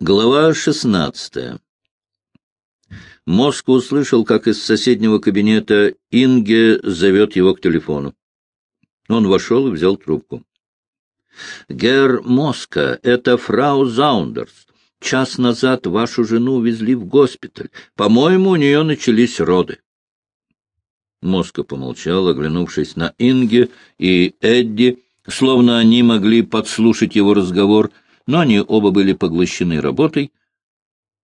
Глава шестнадцатая. Моско услышал, как из соседнего кабинета Инге зовет его к телефону. Он вошел и взял трубку. — Гер Моска, это фрау Заундерс. Час назад вашу жену увезли в госпиталь. По-моему, у нее начались роды. Моска помолчал, оглянувшись на Инге и Эдди, словно они могли подслушать его разговор, но они оба были поглощены работой.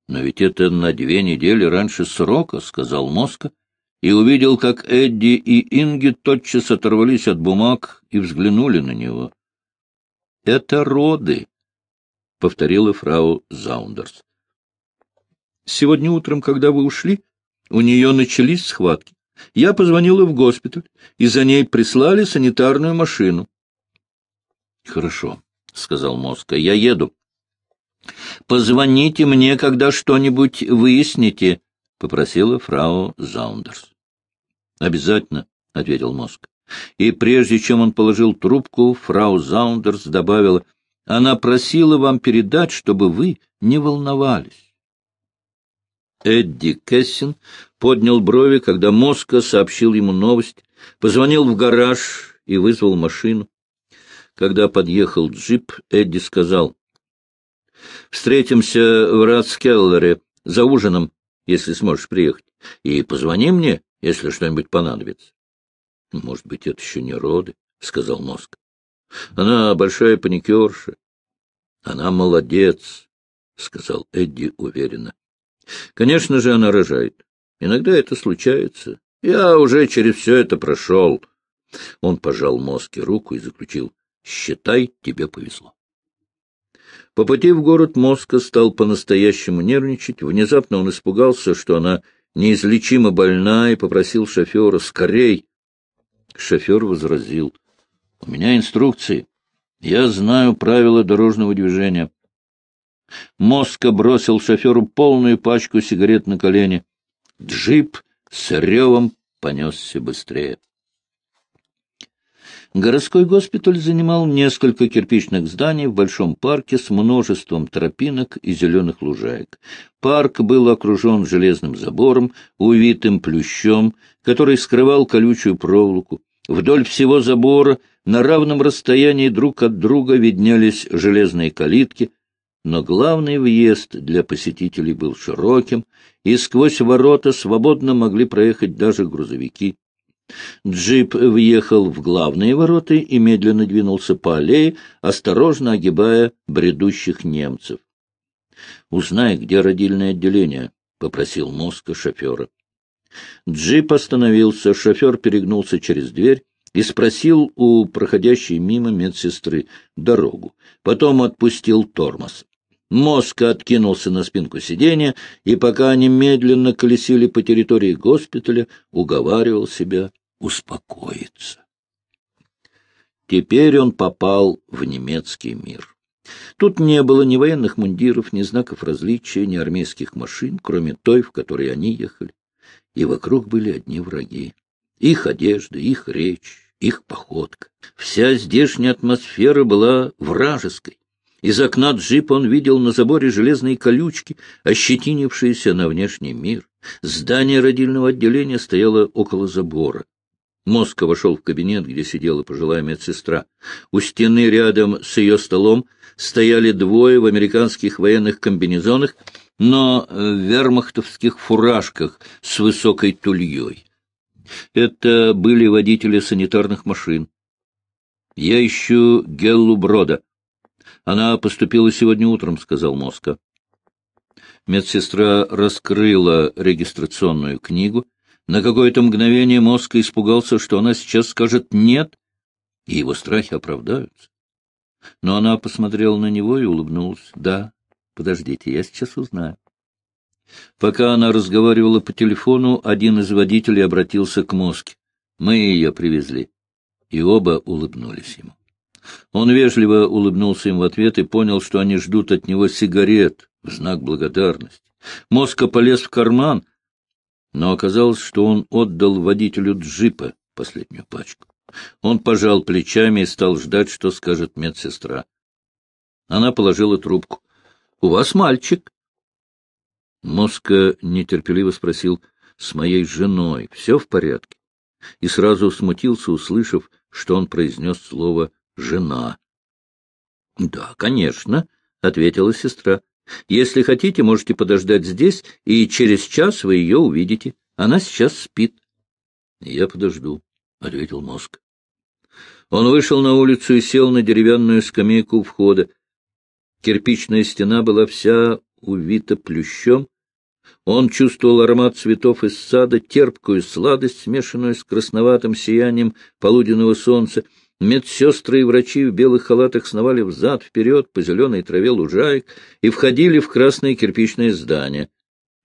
«Но ведь это на две недели раньше срока», — сказал Моска, и увидел, как Эдди и Инги тотчас оторвались от бумаг и взглянули на него. «Это роды», — повторила фрау Заундерс. «Сегодня утром, когда вы ушли, у нее начались схватки. Я позвонила в госпиталь, и за ней прислали санитарную машину. — Хорошо, — сказал Моска, — я еду. — Позвоните мне, когда что-нибудь выясните, — попросила фрау Заундерс. — Обязательно, — ответил Моск. И прежде чем он положил трубку, фрау Заундерс добавила, — она просила вам передать, чтобы вы не волновались. Эдди Кессин поднял брови, когда Моска сообщил ему новость, позвонил в гараж и вызвал машину. Когда подъехал джип, Эдди сказал, — Встретимся в Ратскеллере за ужином, если сможешь приехать, и позвони мне, если что-нибудь понадобится. — Может быть, это еще не роды, — сказал Моска. — Она большая паникерша. — Она молодец, — сказал Эдди уверенно. Конечно же, она рожает. Иногда это случается. Я уже через все это прошел. Он пожал Моске руку и заключил. Считай, тебе повезло. По пути в город Моска стал по-настоящему нервничать. Внезапно он испугался, что она неизлечимо больна, и попросил шофера «Скорей!». Шофер возразил. — У меня инструкции. Я знаю правила дорожного движения. Моска бросил шоферу полную пачку сигарет на колени. Джип с ревом понесся быстрее. Городской госпиталь занимал несколько кирпичных зданий в большом парке с множеством тропинок и зеленых лужаек. Парк был окружен железным забором, увитым плющом, который скрывал колючую проволоку. Вдоль всего забора на равном расстоянии друг от друга виднелись железные калитки — но главный въезд для посетителей был широким, и сквозь ворота свободно могли проехать даже грузовики. Джип въехал в главные ворота и медленно двинулся по аллее, осторожно огибая бредущих немцев. — Узнай, где родильное отделение, — попросил Моска шофера. Джип остановился, шофер перегнулся через дверь и спросил у проходящей мимо медсестры дорогу. Потом отпустил тормоз. Мозг откинулся на спинку сиденья, и пока они медленно колесили по территории госпиталя, уговаривал себя успокоиться. Теперь он попал в немецкий мир. Тут не было ни военных мундиров, ни знаков различия, ни армейских машин, кроме той, в которой они ехали. И вокруг были одни враги. Их одежда, их речь, их походка. Вся здешняя атмосфера была вражеской. Из окна джипа он видел на заборе железные колючки, ощетинившиеся на внешний мир. Здание родильного отделения стояло около забора. Моска вошел в кабинет, где сидела пожилая медсестра. У стены рядом с ее столом стояли двое в американских военных комбинезонах, но в вермахтовских фуражках с высокой тульей. Это были водители санитарных машин. «Я ищу Геллу Брода», она поступила сегодня утром, — сказал Моска. Медсестра раскрыла регистрационную книгу. На какое-то мгновение Моска испугался, что она сейчас скажет «нет», и его страхи оправдаются. Но она посмотрела на него и улыбнулась. «Да, подождите, я сейчас узнаю». Пока она разговаривала по телефону, один из водителей обратился к Моске. «Мы ее привезли». И оба улыбнулись ему. Он вежливо улыбнулся им в ответ и понял, что они ждут от него сигарет в знак благодарности. Моска полез в карман, но оказалось, что он отдал водителю джипа последнюю пачку. Он пожал плечами и стал ждать, что скажет медсестра. Она положила трубку. У вас мальчик. Моска нетерпеливо спросил, с моей женой все в порядке? И сразу смутился, услышав, что он произнес слово «жена». — Да, конечно, — ответила сестра. — Если хотите, можете подождать здесь, и через час вы ее увидите. Она сейчас спит. — Я подожду, — ответил мозг. Он вышел на улицу и сел на деревянную скамейку у входа. Кирпичная стена была вся увита плющом. Он чувствовал аромат цветов из сада, терпкую сладость, смешанную с красноватым сиянием полуденного солнца. Медсестры и врачи в белых халатах сновали взад-вперед по зеленой траве лужаек и входили в красное кирпичное здание.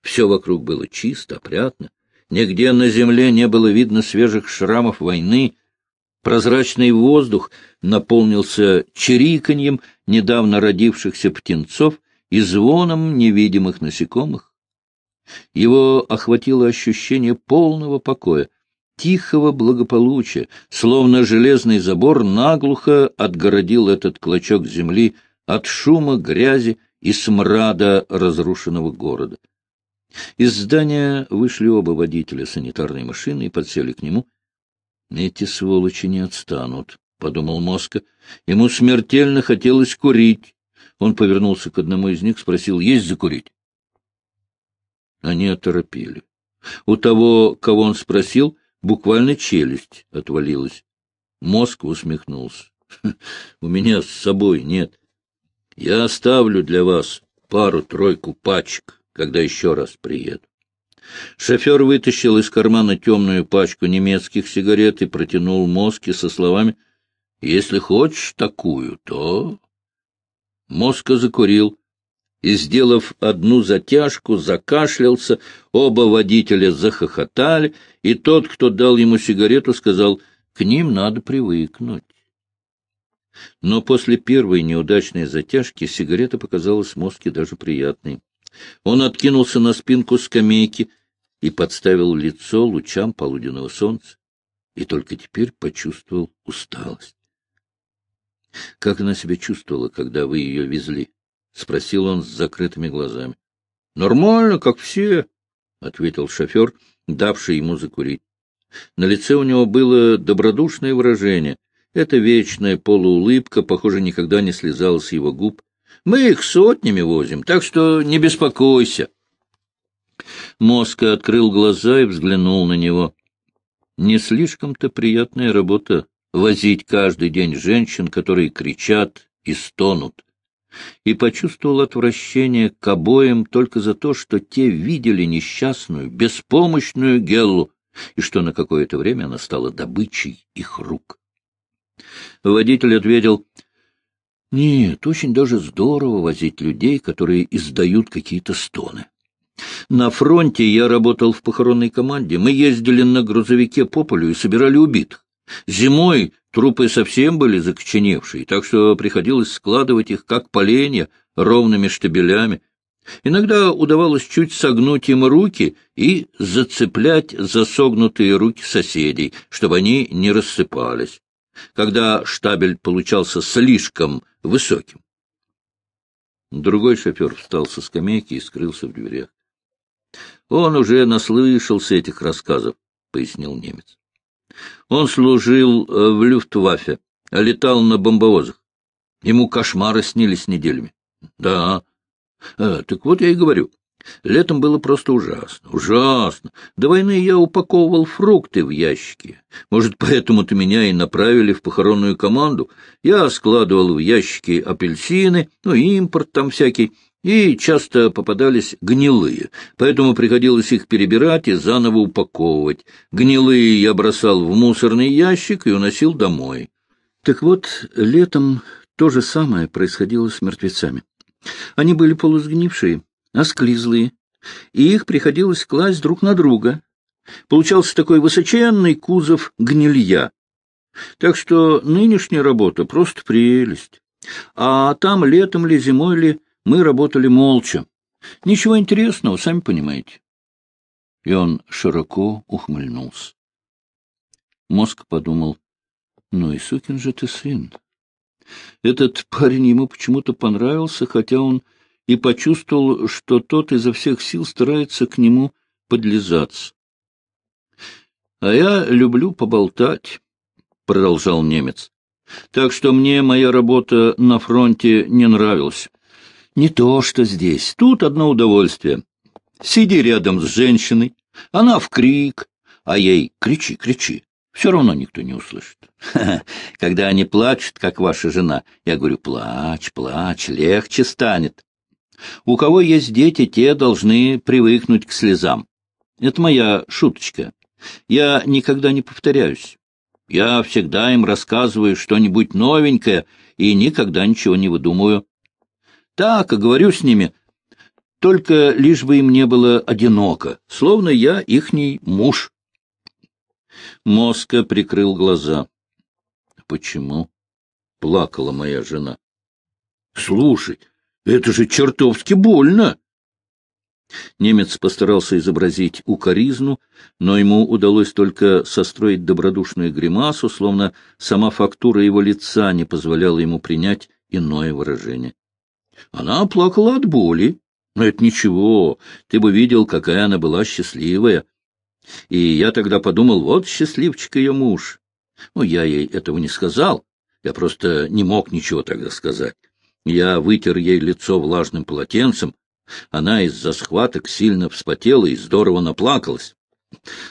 Все вокруг было чисто, опрятно. Нигде на земле не было видно свежих шрамов войны. Прозрачный воздух наполнился чириканьем недавно родившихся птенцов и звоном невидимых насекомых. Его охватило ощущение полного покоя, тихого благополучия, словно железный забор наглухо отгородил этот клочок земли от шума, грязи и смрада разрушенного города. Из здания вышли оба водителя санитарной машины и подсели к нему. Эти сволочи не отстанут, — подумал Моска. Ему смертельно хотелось курить. Он повернулся к одному из них, спросил, есть закурить? Они оторопели. У того, кого он спросил, буквально челюсть отвалилась. Мозг усмехнулся. — У меня с собой нет. Я оставлю для вас пару-тройку пачек, когда еще раз приеду. Шофер вытащил из кармана темную пачку немецких сигарет и протянул мозги со словами — если хочешь такую, то... Моска закурил и, сделав одну затяжку, закашлялся, оба водителя захохотали, и тот, кто дал ему сигарету, сказал, к ним надо привыкнуть. Но после первой неудачной затяжки сигарета показалась Моске даже приятной. Он откинулся на спинку скамейки и подставил лицо лучам полуденного солнца, и только теперь почувствовал усталость. — Как она себя чувствовала, когда вы ее везли? — спросил он с закрытыми глазами. — Нормально, как все, — ответил шофер, давший ему закурить. На лице у него было добродушное выражение. Эта вечная полуулыбка, похоже, никогда не слезала с его губ. — Мы их сотнями возим, так что не беспокойся. Моска открыл глаза и взглянул на него. — Не слишком-то приятная работа возить каждый день женщин, которые кричат и стонут, и почувствовал отвращение к обоим только за то, что те видели несчастную, беспомощную Геллу, и что на какое-то время она стала добычей их рук. Водитель ответил, «Нет, очень даже здорово возить людей, которые издают какие-то стоны. На фронте я работал в похоронной команде. Мы ездили на грузовике по полю и собирали убитых. Зимой трупы совсем были закоченевшие, так что приходилось складывать их, как поленья, ровными штабелями. Иногда удавалось чуть согнуть им руки и зацеплять за согнутые руки соседей, чтобы они не рассыпались, когда штабель получался слишком высоким. Другой шофер встал со скамейки и скрылся в дверях. — Он уже наслышался этих рассказов, — пояснил немец. Он служил э, в Люфтваффе, летал на бомбовозах. Ему кошмары снились неделями. Да. А, так вот я и говорю. Летом было просто ужасно, ужасно. До войны я упаковывал фрукты в ящики. Может, поэтому-то меня и направили в похоронную команду. Я складывал в ящики апельсины, ну, импорт там всякий, и часто попадались гнилые, поэтому приходилось их перебирать и заново упаковывать. Гнилые я бросал в мусорный ящик и уносил домой. Так вот, летом то же самое происходило с мертвецами. Они были полусгнившие, осклизлые, и их приходилось класть друг на друга. Получался такой высоченный кузов гнилья. Так что нынешняя работа — просто прелесть. А там летом ли, зимой ли мы работали молча. Ничего интересного, сами понимаете. И он широко ухмыльнулся. Мозг подумал, ну и сукин же ты сын. Этот парень ему почему-то понравился, хотя он и почувствовал, что тот изо всех сил старается к нему подлизаться. — А я люблю поболтать, — продолжал немец. — Так что мне моя работа на фронте не нравилась. Не то, что здесь. Тут одно удовольствие. Сиди рядом с женщиной, она в крик, а ей кричи, кричи. Все равно никто не услышит. Когда они плачут, как ваша жена, я говорю, плачь, плачь, легче станет. У кого есть дети, те должны привыкнуть к слезам. Это моя шуточка. Я никогда не повторяюсь. Я всегда им рассказываю что-нибудь новенькое и никогда ничего не выдумываю. Так, говорю с ними, только лишь бы им не было одиноко, словно я ихний муж. Моска прикрыл глаза. Почему? Плакала моя жена. Слушай, это же чертовски больно! Немец постарался изобразить укоризну, но ему удалось только состроить добродушную гримасу, словно сама фактура его лица не позволяла ему принять иное выражение. Она плакала от боли. Но это ничего, ты бы видел, какая она была счастливая. И я тогда подумал, вот счастливчик ее муж. Ну, я ей этого не сказал, я просто не мог ничего тогда сказать. Я вытер ей лицо влажным полотенцем, она из-за схваток сильно вспотела и здорово наплакалась.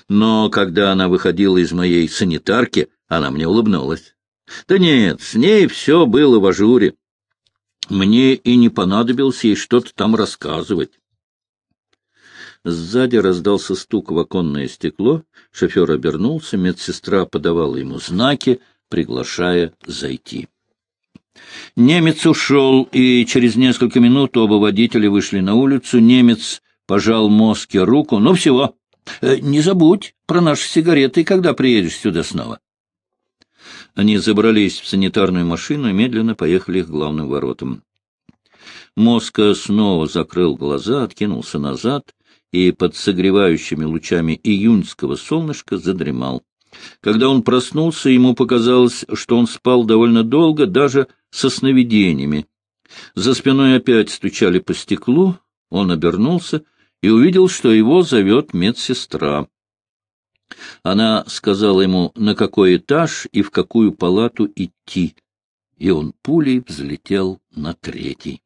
Но когда она выходила из моей санитарки, она мне улыбнулась. Да нет, с ней все было в ажуре. Мне и не понадобилось ей что-то там рассказывать. Сзади раздался стук в оконное стекло, шофер обернулся, медсестра подавала ему знаки, приглашая зайти. Немец ушел, и через несколько минут оба водителя вышли на улицу. Немец пожал Моске руку. «Ну, всего. Э, не забудь про наши сигареты, когда приедешь сюда снова». Они забрались в санитарную машину и медленно поехали к главным воротам. Моска снова закрыл глаза, откинулся назад и под согревающими лучами июньского солнышка задремал. Когда он проснулся, ему показалось, что он спал довольно долго, даже со сновидениями. За спиной опять стучали по стеклу, он обернулся и увидел, что его зовет медсестра. Она сказала ему, на какой этаж и в какую палату идти, и он пулей взлетел на третий.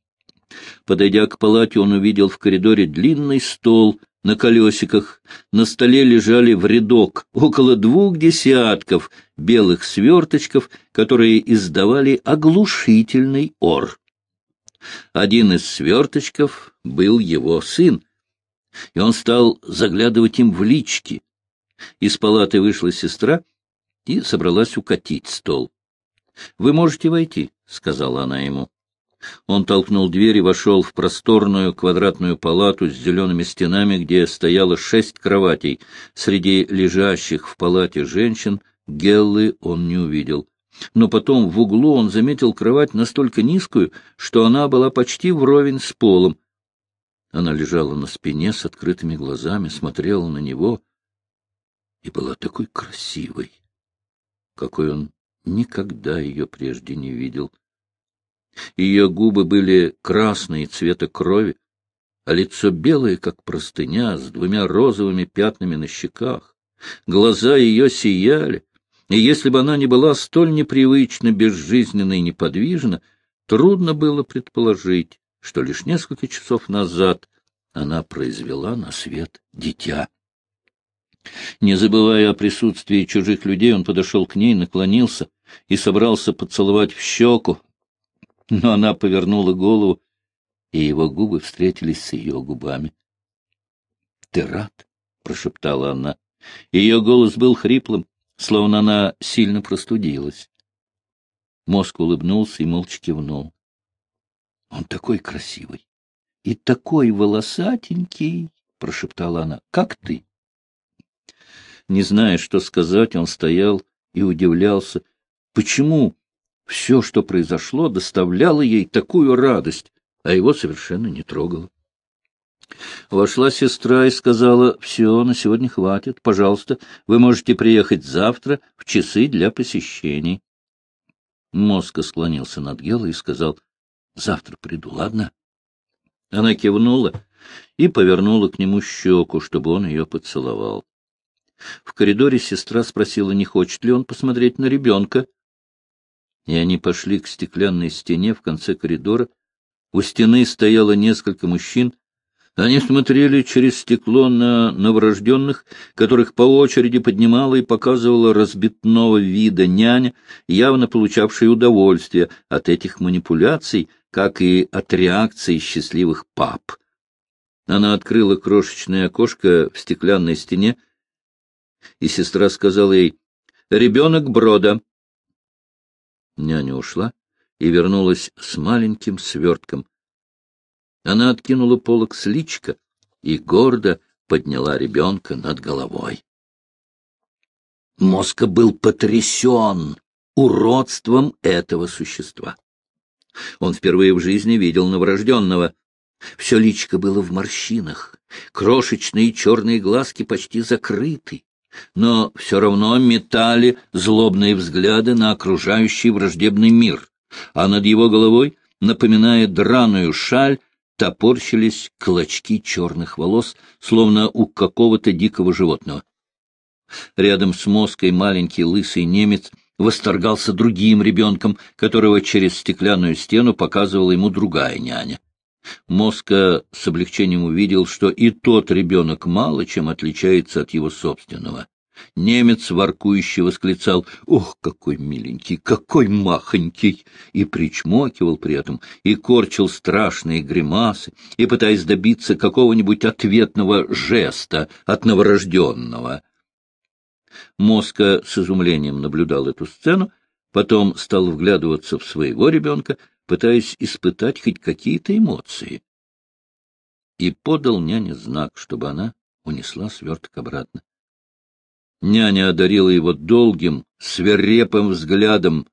Подойдя к палате, он увидел в коридоре длинный стол на колесиках. На столе лежали в рядок около двух десятков белых сверточков, которые издавали оглушительный ор. Один из сверточков был его сын, и он стал заглядывать им в лички. Из палаты вышла сестра и собралась укатить стол. — Вы можете войти, — сказала она ему. Он толкнул дверь и вошел в просторную квадратную палату с зелеными стенами, где стояло шесть кроватей. Среди лежащих в палате женщин Геллы он не увидел. Но потом в углу он заметил кровать настолько низкую, что она была почти вровень с полом. Она лежала на спине с открытыми глазами, смотрела на него и была такой красивой, какой он никогда ее прежде не видел. Ее губы были красные цвета крови, а лицо белое, как простыня, с двумя розовыми пятнами на щеках. Глаза ее сияли, и если бы она не была столь непривычно безжизненна и неподвижна, трудно было предположить, что лишь несколько часов назад она произвела на свет дитя. Не забывая о присутствии чужих людей, он подошел к ней, наклонился и собрался поцеловать в щеку, но она повернула голову, и его губы встретились с ее губами. — Ты рад? — прошептала она. Ее голос был хриплым, словно она сильно простудилась. Мозг улыбнулся и молча кивнул. — Он такой красивый и такой волосатенький, — прошептала она, — как ты. Не зная, что сказать, он стоял и удивлялся, почему все, что произошло, доставляло ей такую радость, а его совершенно не трогало. Вошла сестра и сказала, все, на сегодня хватит, пожалуйста, вы можете приехать завтра в часы для посещений. Моска склонился над Гелой и сказал, завтра приду, ладно? Она кивнула и повернула к нему щеку, чтобы он ее поцеловал. В коридоре сестра спросила, не хочет ли он посмотреть на ребенка. И они пошли к стеклянной стене в конце коридора. У стены стояло несколько мужчин. Они смотрели через стекло на новорожденных, которых по очереди поднимала и показывала разбитного вида няня, явно получавшая удовольствие от этих манипуляций, как и от реакции счастливых пап. Она открыла крошечное окошко в стеклянной стене, и сестра сказала ей «Ребенок Брода». Няня ушла и вернулась с маленьким свертком. Она откинула полок с личка и гордо подняла ребенка над головой. Моска был потрясен уродством этого существа. Он впервые в жизни видел новорожденного. Все личико было в морщинах, крошечные черные глазки почти закрыты, но все равно метали злобные взгляды на окружающий враждебный мир, а над его головой, напоминая драную шаль, топорщились клочки черных волос, словно у какого-то дикого животного. Рядом с мозгой маленький лысый немец восторгался другим ребенком, которого через стеклянную стену показывала ему другая няня. Моска с облегчением увидел, что и тот ребенок мало чем отличается от его собственного. Немец воркующе восклицал «Ох, какой миленький, какой махонький!» и причмокивал при этом, и корчил страшные гримасы, и пытаясь добиться какого-нибудь ответного жеста от новорожденного. Моска с изумлением наблюдал эту сцену, потом стал вглядываться в своего ребенка, пытаясь испытать хоть какие-то эмоции. И подал няне знак, чтобы она унесла сверток обратно. Няня одарила его долгим, свирепым взглядом,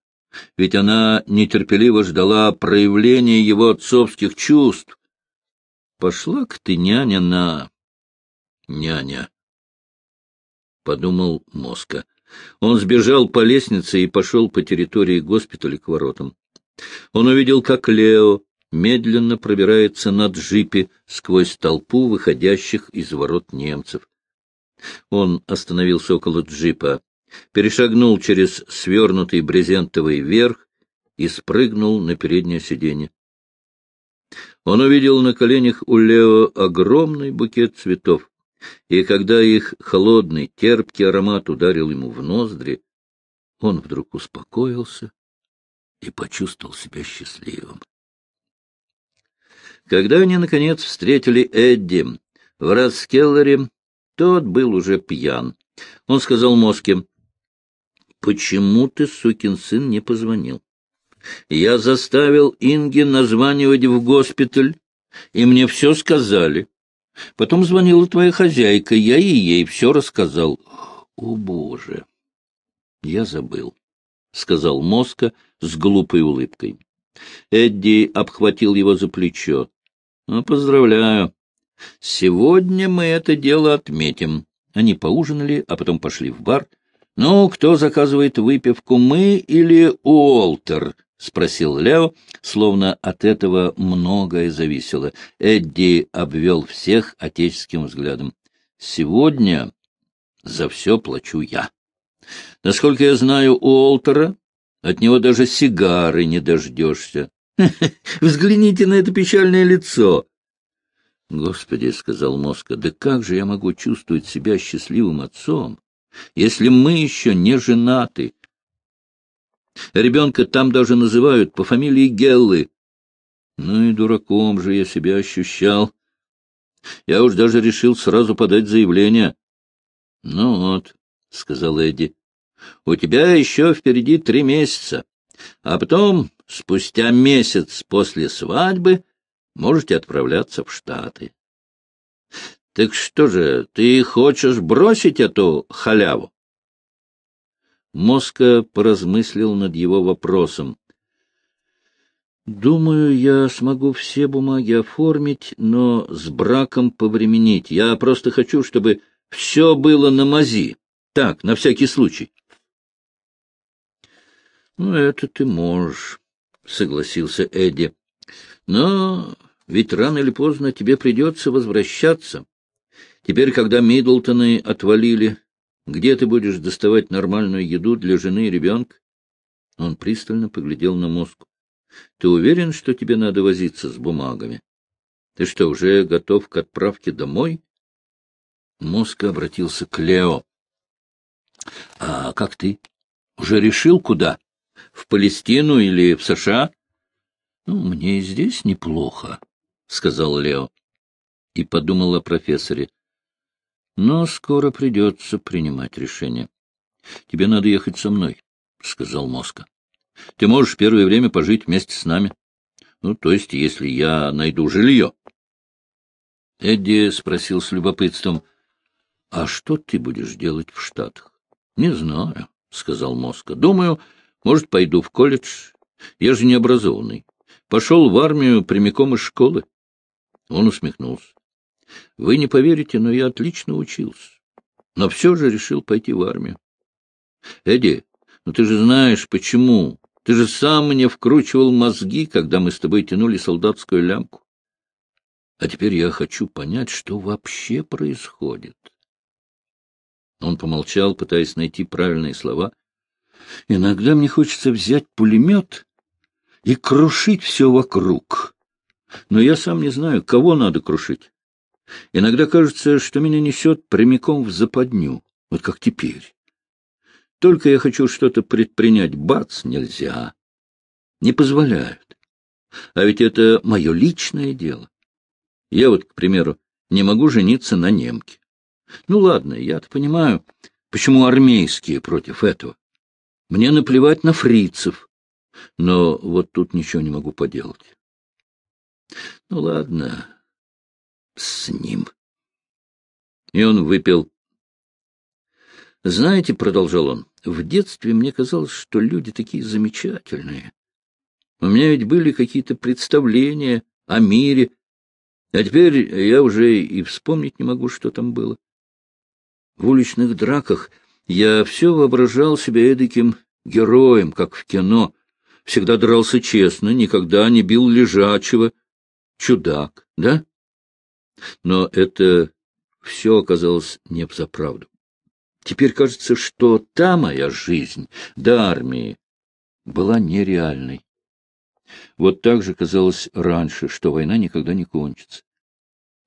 ведь она нетерпеливо ждала проявления его отцовских чувств. Пошла-ка ты, няня, на... Няня, — подумал Моска. Он сбежал по лестнице и пошел по территории госпиталя к воротам. Он увидел, как Лео медленно пробирается на джипе сквозь толпу выходящих из ворот немцев. Он остановился около джипа, перешагнул через свернутый брезентовый верх и спрыгнул на переднее сиденье. Он увидел на коленях у Лео огромный букет цветов, и когда их холодный, терпкий аромат ударил ему в ноздри, он вдруг успокоился и почувствовал себя счастливым. Когда они, наконец, встретили Эдди в Раскеллере, тот был уже пьян. Он сказал Моске, «Почему ты, сукин сын, не позвонил? Я заставил Инги названивать в госпиталь, и мне все сказали. Потом звонила твоя хозяйка, я и ей все рассказал. О, Боже! Я забыл, — сказал Моска с глупой улыбкой. Эдди обхватил его за плечо. Ну, — Поздравляю. Сегодня мы это дело отметим. Они поужинали, а потом пошли в бар. — Ну, кто заказывает выпивку, мы или Уолтер? — спросил Лео, словно от этого многое зависело. Эдди обвел всех отеческим взглядом. — Сегодня за все плачу я. Насколько я знаю Уолтера, от него даже сигары не дождешься. Взгляните на это печальное лицо. Господи, — сказал Моска, — да как же я могу чувствовать себя счастливым отцом, если мы еще не женаты? Ребенка там даже называют по фамилии Геллы. Ну и дураком же я себя ощущал. Я уж даже решил сразу подать заявление. — Ну вот, — сказал Эдди, — у тебя еще впереди три месяца, а потом, спустя месяц после свадьбы, можете отправляться в Штаты. — Так что же, ты хочешь бросить эту халяву? Моска поразмыслил над его вопросом. Думаю, я смогу все бумаги оформить, но с браком повременить. Я просто хочу, чтобы все было на мази. Так, на всякий случай. — Ну, это ты можешь, — согласился Эдди. — Но ведь рано или поздно тебе придется возвращаться. Теперь, когда Миддлтоны отвалили, где ты будешь доставать нормальную еду для жены и ребенка? Он пристально поглядел на мозг. Ты уверен, что тебе надо возиться с бумагами? Ты что, уже готов к отправке домой? Мозг обратился к Лео. — А как ты? Уже решил, куда? В Палестину или в США? — Ну, мне и здесь неплохо, — сказал Лео. И подумал о профессоре. Но скоро придется принимать решение. — Тебе надо ехать со мной, — сказал Моска. — Ты можешь первое время пожить вместе с нами. Ну, то есть, если я найду жилье. Эдди спросил с любопытством, — А что ты будешь делать в Штатах? — Не знаю, — сказал Моска. — Думаю, может, пойду в колледж. Я же не образованный. Пошел в армию прямиком из школы. Он усмехнулся. — Вы не поверите, но я отлично учился. Но все же решил пойти в армию. — Эдди, ну ты же знаешь, почему. Ты же сам мне вкручивал мозги, когда мы с тобой тянули солдатскую лямку. А теперь я хочу понять, что вообще происходит. Он помолчал, пытаясь найти правильные слова. Иногда мне хочется взять пулемет и крушить все вокруг. Но я сам не знаю, кого надо крушить. Иногда кажется, что меня несет прямиком в западню, вот как теперь. Только я хочу что-то предпринять, бац, нельзя. Не позволяют. А ведь это мое личное дело. Я вот, к примеру, не могу жениться на немке. Ну ладно, я-то понимаю, почему армейские против этого. Мне наплевать на фрицев, но вот тут ничего не могу поделать. Ну ладно, с ним. И он выпил. Знаете, — продолжал он, — в детстве мне казалось, что люди такие замечательные. У меня ведь были какие-то представления о мире, а теперь я уже и вспомнить не могу, что там было. В уличных драках я все воображал себя эдаким героем, как в кино. Всегда дрался честно, никогда не бил лежачего. Чудак, да? Но это все оказалось не за правду. Теперь кажется, что та моя жизнь до армии была нереальной. Вот так же казалось раньше, что война никогда не кончится.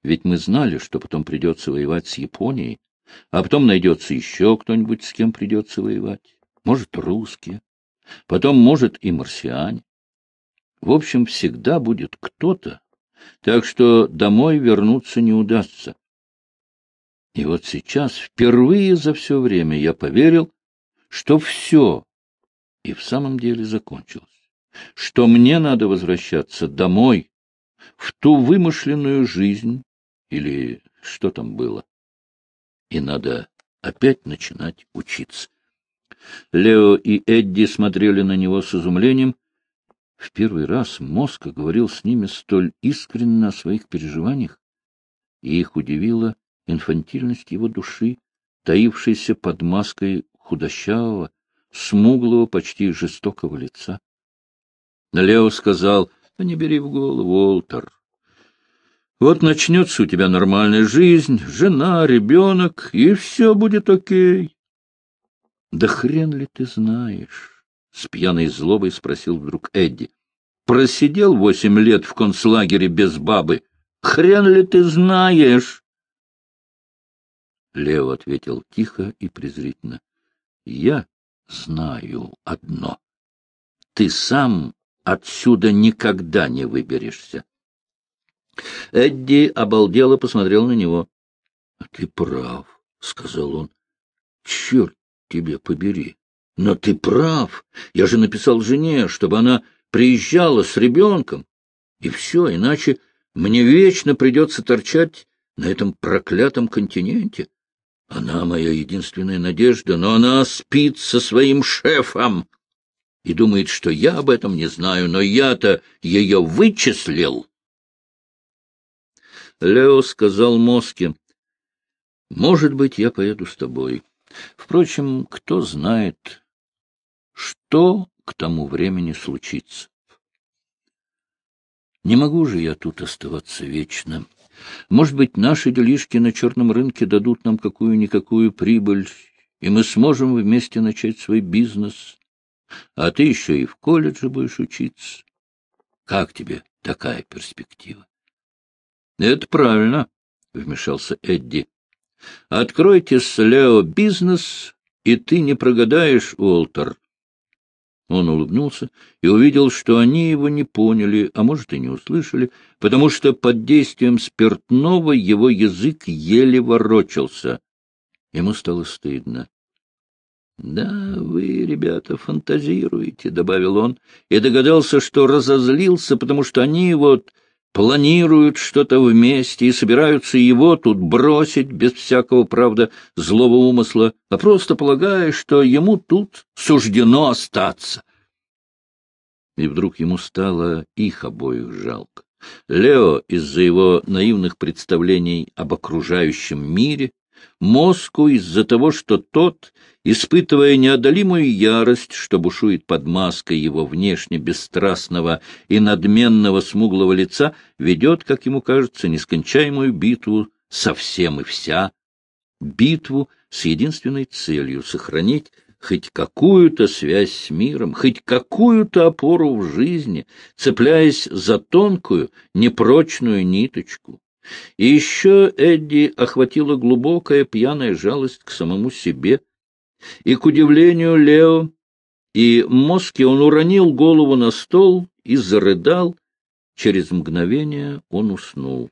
Ведь мы знали, что потом придется воевать с Японией, а потом найдется еще кто-нибудь, с кем придется воевать. Может, русские, потом, может, и марсиане. В общем, всегда будет кто-то, так что домой вернуться не удастся. И вот сейчас, впервые за все время, я поверил, что все и в самом деле закончилось, что мне надо возвращаться домой, в ту вымышленную жизнь, или что там было, и надо опять начинать учиться. Лео и Эдди смотрели на него с изумлением, в первый раз мозг говорил с ними столь искренне о своих переживаниях, и их удивила инфантильность его души, таившейся под маской худощавого, смуглого, почти жестокого лица. Лео сказал, — Да не бери в голову, Уолтер. Вот начнется у тебя нормальная жизнь, жена, ребенок, и все будет окей. — Да хрен ли ты знаешь? — с пьяной злобой спросил вдруг Эдди. — Просидел восемь лет в концлагере без бабы. Хрен ли ты знаешь? Лео ответил тихо и презрительно. — Я знаю одно. Ты сам отсюда никогда не выберешься. Эдди обалдело посмотрел на него. — Ты прав, — сказал он. — Черт тебе побери. Но ты прав. Я же написал жене, чтобы она приезжала с ребенком. И все, иначе мне вечно придется торчать на этом проклятом континенте. Она моя единственная надежда, но она спит со своим шефом и думает, что я об этом не знаю, но я-то ее вычислил. Лео сказал Моске, — Может быть, я поеду с тобой. Впрочем, кто знает, что к тому времени случится. Не могу же я тут оставаться вечно. Может быть, наши делишки на черном рынке дадут нам какую-никакую прибыль, и мы сможем вместе начать свой бизнес. А ты еще и в колледже будешь учиться. Как тебе такая перспектива? — Это правильно, — вмешался Эдди. — Откройте с Лео бизнес, и ты не прогадаешь, Уолтер. Он улыбнулся и увидел, что они его не поняли, а может и не услышали, потому что под действием спиртного его язык еле ворочался. Ему стало стыдно. — Да, вы, ребята, фантазируете, — добавил он, и догадался, что разозлился, потому что они вот планируют что-то вместе и собираются его тут бросить без всякого, правда, злого умысла, а просто полагая, что ему тут суждено остаться. И вдруг ему стало их обоих жалко. Лео из-за его наивных представлений об окружающем мире, Моску из-за того, что тот, испытывая неодолимую ярость, что бушует под маской его внешне бесстрастного и надменного смуглого лица, ведет, как ему кажется, нескончаемую битву со всем и вся, битву с единственной целью — сохранить хоть какую-то связь с миром, хоть какую-то опору в жизни, цепляясь за тонкую, непрочную ниточку. И еще Эдди охватила глубокая пьяная жалость к самому себе. И, к удивлению Лео и Моски, он уронил голову на стол и зарыдал. Через мгновение он уснул.